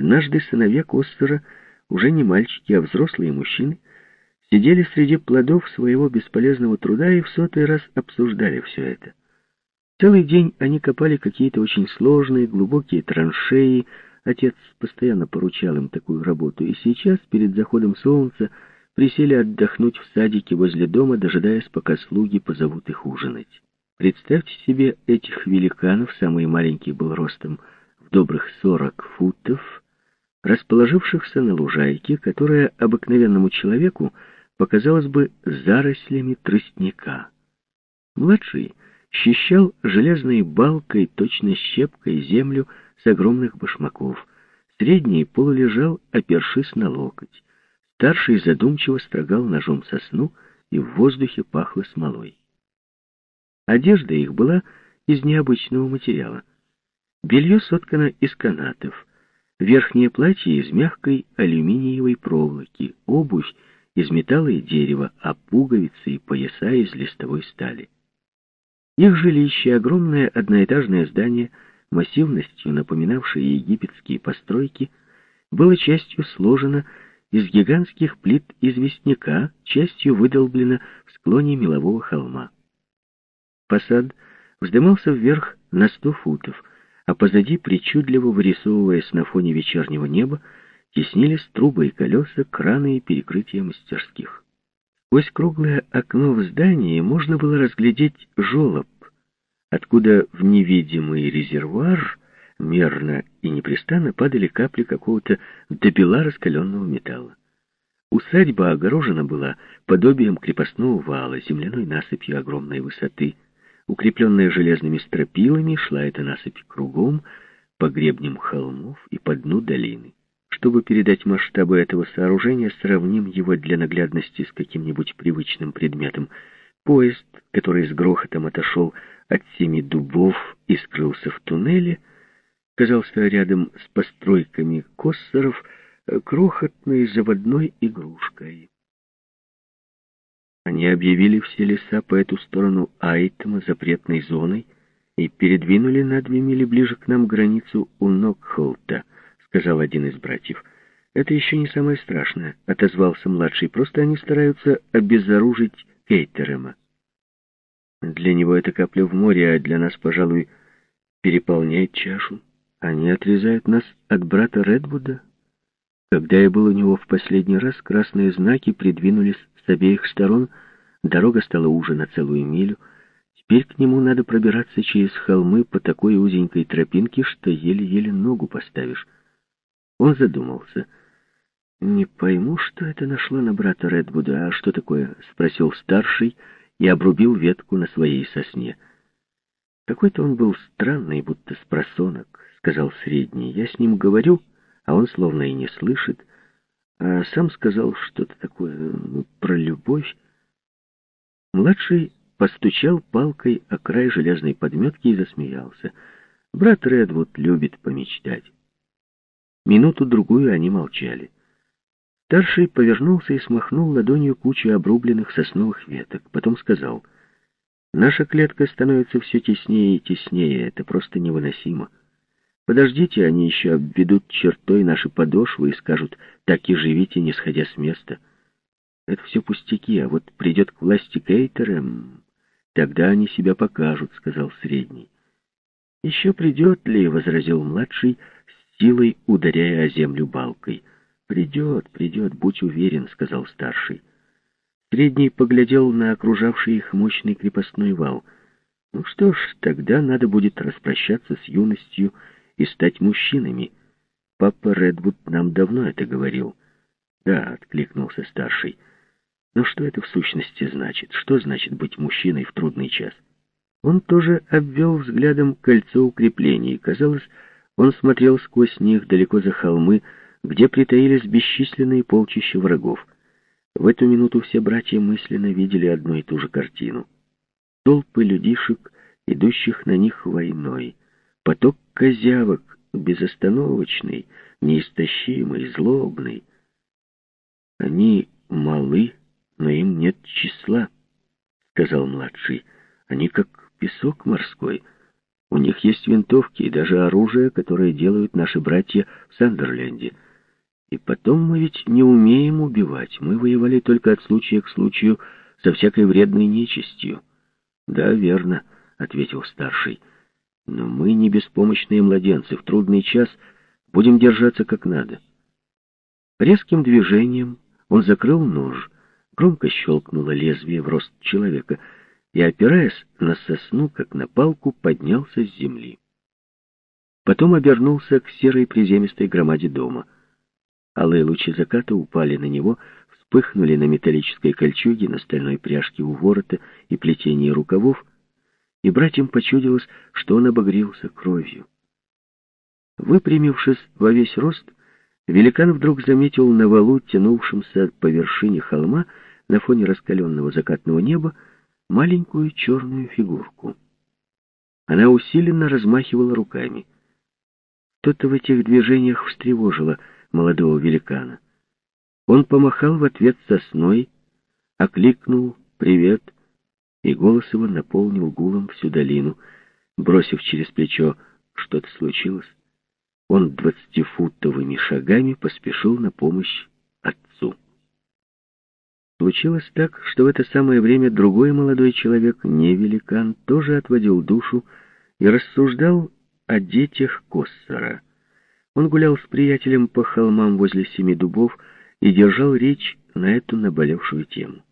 Однажды сыновья Костера, уже не мальчики, а взрослые мужчины, сидели среди плодов своего бесполезного труда и в сотый раз обсуждали все это. Целый день они копали какие-то очень сложные, глубокие траншеи. Отец постоянно поручал им такую работу, и сейчас, перед заходом солнца, присели отдохнуть в садике возле дома, дожидаясь, пока слуги позовут их ужинать. Представьте себе этих великанов, самый маленький был ростом в добрых сорок футов, расположившихся на лужайке, которая обыкновенному человеку показалась бы зарослями тростника. Младший счищал железной балкой, точно щепкой, землю с огромных башмаков. Средний полулежал, опершись на локоть. Старший задумчиво строгал ножом сосну, и в воздухе пахло смолой. Одежда их была из необычного материала. Белье соткано из канатов, верхнее платье из мягкой алюминиевой проволоки, обувь из металла и дерева, а пуговицы и пояса из листовой стали. Их жилище, огромное одноэтажное здание, массивностью напоминавшее египетские постройки, было частью сложено из гигантских плит известняка, частью выдолблено в склоне мелового холма. Фасад вздымался вверх на сто футов, а позади, причудливо вырисовываясь на фоне вечернего неба, теснились трубы и колеса, краны и перекрытия мастерских. Сквозь круглое окно в здании можно было разглядеть жолоб, откуда в невидимый резервуар мерно и непрестанно падали капли какого-то добела раскаленного металла. Усадьба огорожена была подобием крепостного вала, земляной насыпью огромной высоты. Укрепленная железными стропилами, шла эта насыпь кругом, по гребням холмов и по дну долины. Чтобы передать масштабы этого сооружения, сравним его для наглядности с каким-нибудь привычным предметом. Поезд, который с грохотом отошел от семи дубов и скрылся в туннеле, казался рядом с постройками коссоров э, крохотной заводной игрушкой. Они объявили все леса по эту сторону Айтема запретной зоной и передвинули на две мили ближе к нам границу у Нокхолта, сказал один из братьев. Это еще не самое страшное, отозвался младший. Просто они стараются обезоружить Кейтерема. Для него это капля в море, а для нас, пожалуй, переполняет чашу. Они отрезают нас от брата Редвуда. Когда я был у него в последний раз, красные знаки придвинулись с обеих сторон, дорога стала уже на целую милю. Теперь к нему надо пробираться через холмы по такой узенькой тропинке, что еле-еле ногу поставишь. Он задумался. «Не пойму, что это нашло на брата Редвуда. А что такое?» — спросил старший и обрубил ветку на своей сосне. Какой-то он был странный, будто с просонок, сказал средний. Я с ним говорю, а он словно и не слышит, а сам сказал что-то такое ну, про любовь. Младший постучал палкой о край железной подметки и засмеялся. Брат Редвуд любит помечтать. Минуту-другую они молчали. Старший повернулся и смахнул ладонью кучу обрубленных сосновых веток. Потом сказал, «Наша клетка становится все теснее и теснее. Это просто невыносимо. Подождите, они еще обведут чертой наши подошвы и скажут, так и живите, не сходя с места. Это все пустяки, а вот придет к власти Кейтерем, тогда они себя покажут», — сказал средний. «Еще придет ли?» — возразил младший, с силой ударяя о землю балкой. «Придет, придет, будь уверен», — сказал старший. Средний поглядел на окружавший их мощный крепостной вал. «Ну что ж, тогда надо будет распрощаться с юностью и стать мужчинами. Папа Редвуд нам давно это говорил». «Да», — откликнулся старший. «Но что это в сущности значит? Что значит быть мужчиной в трудный час?» Он тоже обвел взглядом кольцо укреплений. Казалось, он смотрел сквозь них далеко за холмы, где притаились бесчисленные полчища врагов. В эту минуту все братья мысленно видели одну и ту же картину. Толпы людишек, идущих на них войной, поток козявок, безостановочный, неистощимый, злобный. Они малы, но им нет числа, — сказал младший. Они как песок морской. У них есть винтовки и даже оружие, которое делают наши братья в Сандерленде. И потом мы ведь не умеем убивать. Мы воевали только от случая к случаю со всякой вредной нечистью. Да, верно, ответил старший. Но мы не беспомощные младенцы. В трудный час будем держаться как надо. Резким движением он закрыл нож, громко щелкнуло лезвие в рост человека и, опираясь на сосну, как на палку, поднялся с земли. Потом обернулся к серой приземистой громаде дома. Алые лучи заката упали на него, вспыхнули на металлической кольчуге, на стальной пряжке у ворота и плетении рукавов, и братьям почудилось, что он обогрелся кровью. Выпрямившись во весь рост, великан вдруг заметил на валу, тянувшемся по вершине холма, на фоне раскаленного закатного неба, маленькую черную фигурку. Она усиленно размахивала руками. Что-то в этих движениях встревожило молодого великана. Он помахал в ответ сосной, окликнул «Привет!» И голос его наполнил гулом всю долину. Бросив через плечо «Что-то случилось?» он двадцатифутовыми шагами поспешил на помощь отцу. Случилось так, что в это самое время другой молодой человек, не великан, тоже отводил душу и рассуждал о детях Коссора. Он гулял с приятелем по холмам возле семи дубов и держал речь на эту наболевшую тему.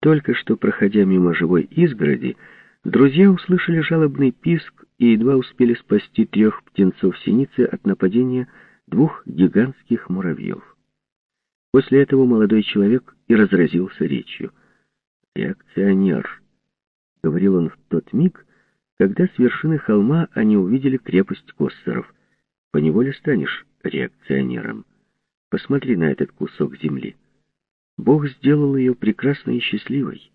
Только что, проходя мимо живой изгороди, друзья услышали жалобный писк и едва успели спасти трех птенцов синицы от нападения двух гигантских муравьев. После этого молодой человек и разразился речью. «Реакционер», — говорил он в тот миг, когда с вершины холма они увидели крепость Коссоров. «Поневоле станешь реакционером. Посмотри на этот кусок земли». Бог сделал ее прекрасной и счастливой.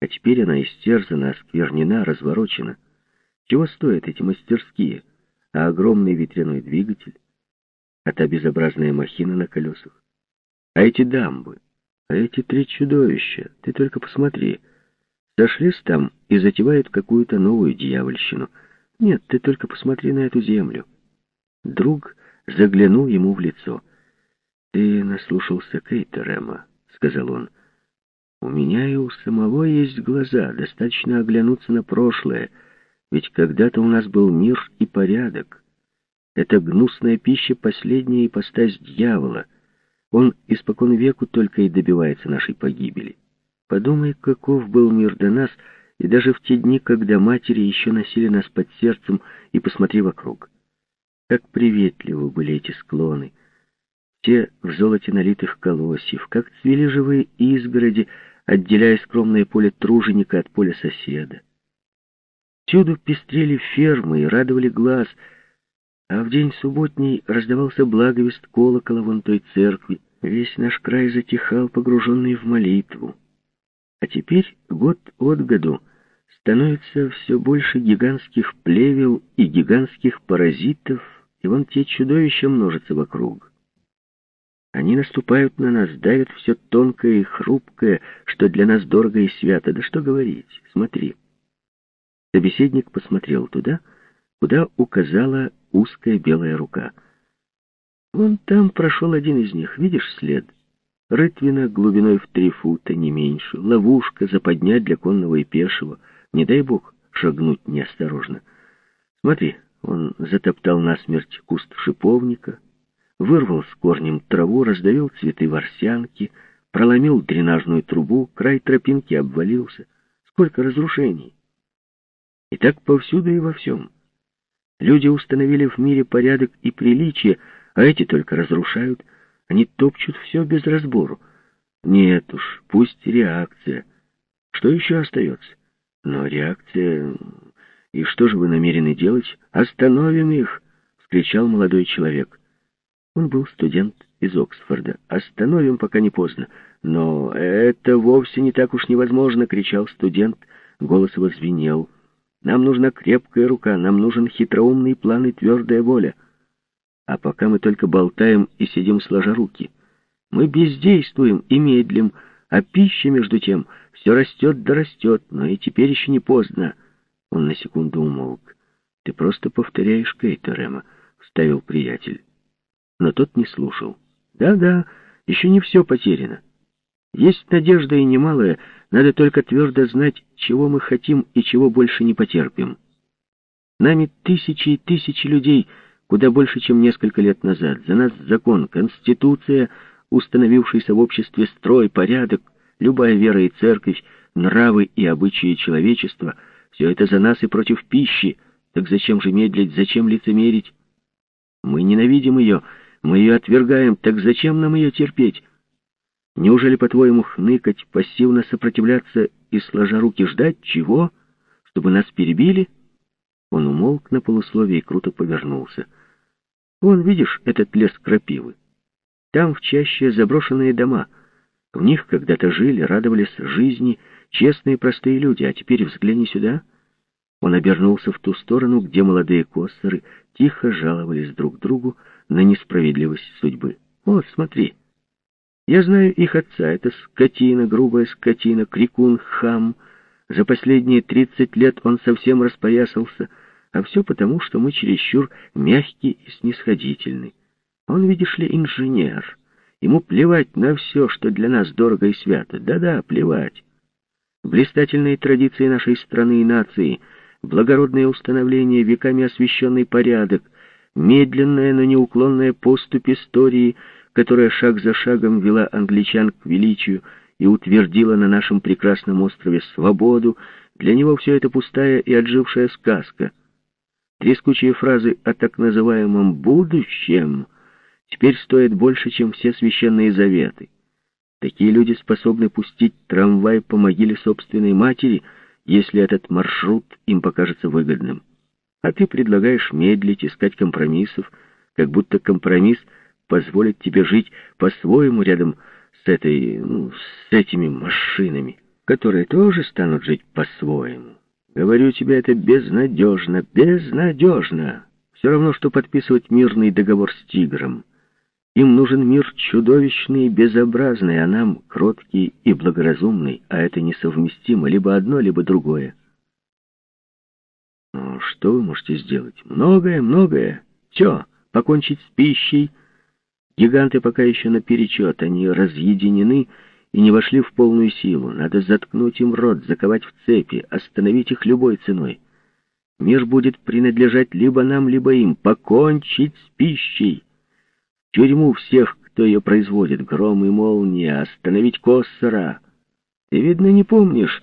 А теперь она истерзана, осквернена, разворочена. Чего стоят эти мастерские, а огромный ветряной двигатель, а та безобразная махина на колесах, а эти дамбы, а эти три чудовища, ты только посмотри, сошлись там и затевают какую-то новую дьявольщину. Нет, ты только посмотри на эту землю. Друг заглянул ему в лицо. Ты наслушался Кейтерема сказал он. «У меня и у самого есть глаза, достаточно оглянуться на прошлое, ведь когда-то у нас был мир и порядок. Это гнусная пища — последняя ипостась дьявола. Он испокон веку только и добивается нашей погибели. Подумай, каков был мир до нас, и даже в те дни, когда матери еще носили нас под сердцем, и посмотри вокруг. Как приветливы были эти склоны, те в золоте налитых колосьев, как цвели живые изгороди, отделяя скромное поле труженика от поля соседа. Всюду пестрели фермы и радовали глаз, а в день субботний раздавался благовест колокола вон той церкви. Весь наш край затихал, погруженный в молитву. А теперь год от году становится все больше гигантских плевел и гигантских паразитов, и вон те чудовища множатся вокруг. Они наступают на нас, давят все тонкое и хрупкое, что для нас дорого и свято. Да что говорить, смотри. Собеседник посмотрел туда, куда указала узкая белая рука. Вон там прошел один из них, видишь след? Рытвина глубиной в три фута, не меньше, ловушка, западня для конного и пешего. Не дай бог шагнуть неосторожно. Смотри, он затоптал насмерть куст шиповника, вырвал с корнем траву, раздавил цветы ворсянки, проломил дренажную трубу, край тропинки обвалился. Сколько разрушений! И так повсюду и во всем. Люди установили в мире порядок и приличие, а эти только разрушают. Они топчут все без разбору. Нет уж, пусть реакция. Что еще остается? Но реакция... И что же вы намерены делать? Остановим их! — вскричал молодой человек. Он был студент из Оксфорда. «Остановим, пока не поздно». «Но это вовсе не так уж невозможно!» — кричал студент. Голос его звенел. «Нам нужна крепкая рука, нам нужен хитроумный план и твердая воля. А пока мы только болтаем и сидим сложа руки. Мы бездействуем и медлим, а пища, между тем, все растет да растет, но и теперь еще не поздно». Он на секунду умолк. Ты просто повторяешь Кейтерема, вставил приятель. Но тот не слушал. Да-да, еще не все потеряно. Есть надежда и немалая, надо только твердо знать, чего мы хотим и чего больше не потерпим. Нами тысячи и тысячи людей, куда больше, чем несколько лет назад. За нас закон, конституция, установившийся в обществе строй, порядок, любая вера и церковь, нравы и обычаи человечества — все это за нас и против пищи. Так зачем же медлить, зачем лицемерить? Мы ненавидим ее, мы ее отвергаем, так зачем нам ее терпеть? Неужели, по-твоему, хныкать, пассивно сопротивляться и, сложа руки, ждать чего? Чтобы нас перебили? Он умолк на полусловие и круто повернулся. Вон, видишь, этот лес крапивы. Там в чаще заброшенные дома. В них когда-то жили, радовались жизни честные простые люди, а теперь взгляни сюда. Он обернулся в ту сторону, где молодые костеры тихо жаловались друг другу на несправедливость судьбы. Вот, смотри. Я знаю их отца. Это скотина, грубая скотина, крикун, хам. За последние тридцать лет он совсем распоясался, а все потому, что мы чересчур мягкий и снисходительный. Он, видишь ли, инженер. Ему плевать на все, что для нас дорого и свято. Да-да, плевать. Блистательные традиции нашей страны и нации, благородное установление, веками освященный порядок, медленная, но неуклонная поступь истории — которая шаг за шагом вела англичан к величию и утвердила на нашем прекрасном острове свободу, для него все это пустая и отжившая сказка. Трескучие фразы о так называемом «будущем» теперь стоят больше, чем все священные заветы. Такие люди способны пустить трамвай по могиле собственной матери, если этот маршрут им покажется выгодным. А ты предлагаешь медлить, искать компромиссов, как будто компромисс — позволит тебе жить по-своему рядом с этой, ну, с этими машинами, которые тоже станут жить по-своему. Говорю тебе, это безнадежно, безнадежно. Все равно, что подписывать мирный договор с тигром. Им нужен мир чудовищный и безобразный, а нам кроткий и благоразумный, а это несовместимо, либо одно, либо другое. Что вы можете сделать? Многое, многое. Все, покончить с пищей — Гиганты пока еще наперечет, они разъединены и не вошли в полную силу. Надо заткнуть им рот, заковать в цепи, остановить их любой ценой. Мир будет принадлежать либо нам, либо им. Покончить с пищей. тюрьму всех, кто ее производит, гром и молния, остановить Коссора. Ты, видно, не помнишь.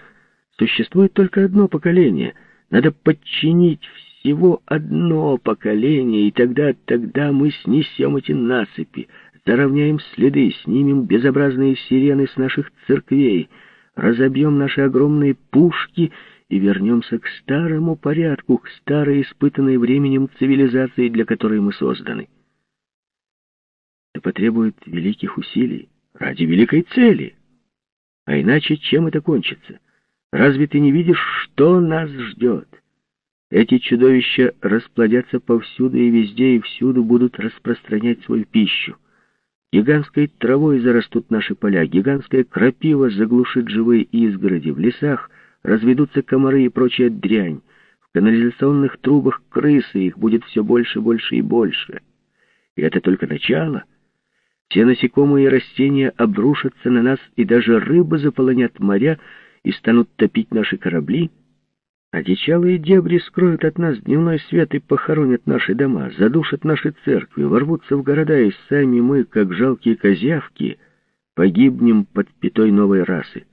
Существует только одно поколение. Надо подчинить всего одно поколение, и тогда, тогда мы снесем эти насыпи, заровняем следы, снимем безобразные сирены с наших церквей, разобьем наши огромные пушки и вернемся к старому порядку, к старой испытанной временем цивилизации, для которой мы созданы. Это потребует великих усилий ради великой цели. А иначе чем это кончится? Разве ты не видишь, что нас ждет? Эти чудовища расплодятся повсюду и везде, и всюду будут распространять свою пищу. Гигантской травой зарастут наши поля, гигантская крапива заглушит живые изгороди, в лесах разведутся комары и прочая дрянь, в канализационных трубах крысы, их будет все больше, больше и больше. И это только начало. Все насекомые и растения обрушатся на нас, и даже рыбы заполонят моря и станут топить наши корабли — Одичалые дебри скроют от нас дневной свет и похоронят наши дома, задушат наши церкви, ворвутся в города, и сами мы, как жалкие козявки, погибнем под пятой новой расы.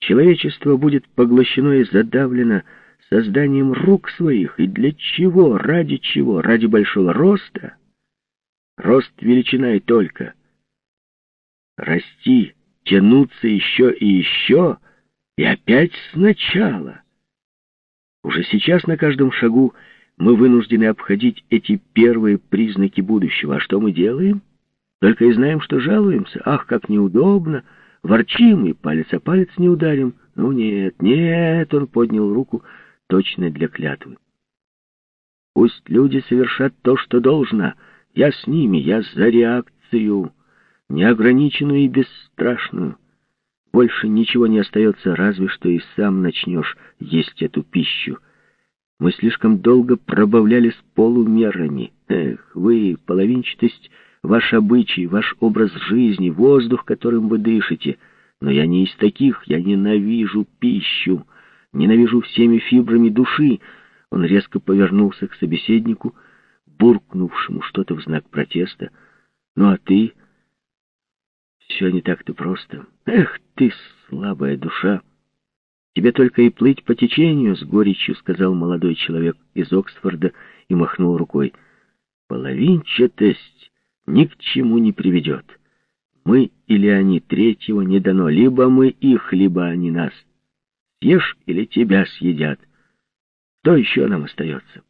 Человечество будет поглощено и задавлено созданием рук своих. И для чего? Ради чего? Ради большого роста? Рост величина и только. Расти, тянуться еще и еще, и опять сначала. Уже сейчас на каждом шагу мы вынуждены обходить эти первые признаки будущего. А что мы делаем? Только и знаем, что жалуемся. Ах, как неудобно! Ворчим и палец о палец не ударим. Ну нет, нет, он поднял руку точно для клятвы. Пусть люди совершат то, что должно. Я с ними, я за реакцию, неограниченную и бесстрашную. Больше ничего не остается, разве что и сам начнешь есть эту пищу. Мы слишком долго пробавляли с полумерами. Эх, вы, половинчатость, ваш обычай, ваш образ жизни, воздух, которым вы дышите. Но я не из таких, я ненавижу пищу, ненавижу всеми фибрами души. Он резко повернулся к собеседнику, буркнувшему что-то в знак протеста. Ну а ты... Все не так-то просто. Эх ты, слабая душа! Тебе только и плыть по течению, — с горечью сказал молодой человек из Оксфорда и махнул рукой. Половинчатость ни к чему не приведет. Мы или они третьего не дано, либо мы их, либо они нас. Съешь или тебя съедят. Что еще нам остается?